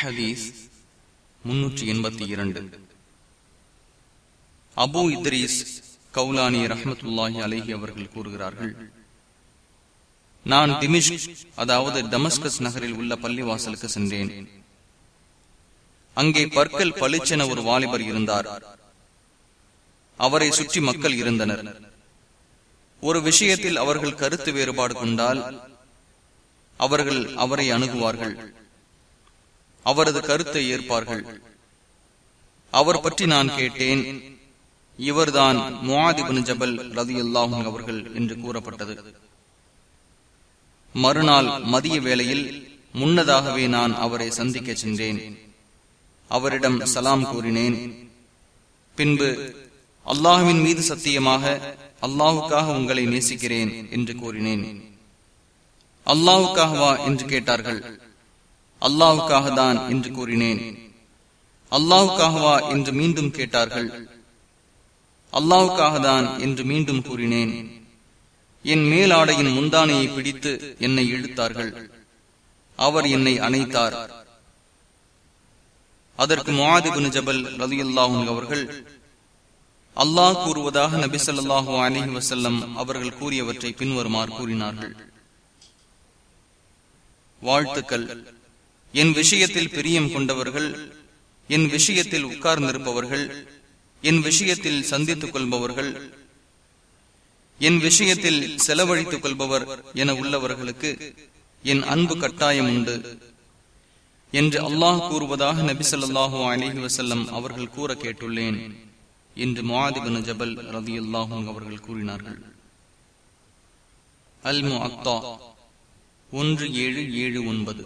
ஹதீஸ் முன்னூற்றி எண்பத்தி இரண்டு. அபு இத்ரீஸ் கவுலானி ரஹமத்துல்லாஹி அலஹி அவர்கள் கூறுகிறார்கள் நான் திமிஷ் அதாவது டமஸ்கஸ் நகரில் உள்ள பள்ளிவாசலுக்கு சென்றேன். அங்கே பற்கள் பளிச்சென ஒரு வாலிபர் இருந்தார். அவரை சுற்றி மக்கள் இருந்தனர். ஒரு விஷயத்தில் அவர்கள் கருத்து வேறுபாடு கொண்டால் அவர்கள் அவரை அணுகுவார்கள். அவரது கருத்தை ஏற்பார்கள். அவர் பற்றி நான் கேட்டேன். இவர்தான் முவாதிபின் ஜபல் ரதி அல்லாஹும் அவர்கள் என்று கூறப்பட்டது. மறுநாள் மதிய வேளையில் முன்னதாகவே நான் அவரை சந்திக்க சென்றேன். அவரிடம் சலாம் கூறினேன். பின்பு அல்லாஹுவின் மீது சத்தியமாக அல்லாஹுக்காக உங்களை நேசிக்கிறேன் என்று கூறினேன். அல்லாஹுக்காகவா? என்று கேட்டார்கள். அல்லாவுக்காக தான் என்று கூறினேன். அல்லாவுக்காகவா என்று மீண்டும் கேட்டார்கள். அல்லாவுக்காக தான் என்று மீண்டும் கூறினேன். என் மேலாடையின் முந்தானையை பிடித்து என்னை இழுத்தார்கள். அவர் என்னை அணைத்தார். அதற்கு முவாதிபின் ஜபல் ரதி அல்லாஹும் அவர்கள் அல்லாஹ் கூறுவதாக நபி சொல்லாஹு அலஹி வசல்லம் அவர்கள் கூறியவற்றை பின்வருமாறு கூறினார்கள். வாழ்த்துக்கள். என் விஷயத்தில் பிரியம் கொண்டவர்கள் என் விஷயத்தில் உட்கார்ந்திருப்பவர்கள் என் விஷயத்தில் சந்தித்துக் கொள்பவர்கள் என் விஷயத்தில் செலவழித்துக் கொள்பவர் என உள்ளவர்களுக்கு என் அன்பு கட்டாயம் உண்டு என்று அல்லாஹ் கூறுவதாக நபி சொல்லாஹு அலஹி வசல்லம் அவர்கள் கூற கேட்டுள்ளேன் என்று மாதிபன ஜபல் ரதி அல்லாஹும் அவர்கள் கூறினார்கள். அல் மு அக்தா ஒன்று ஏழு ஏழு ஒன்பது.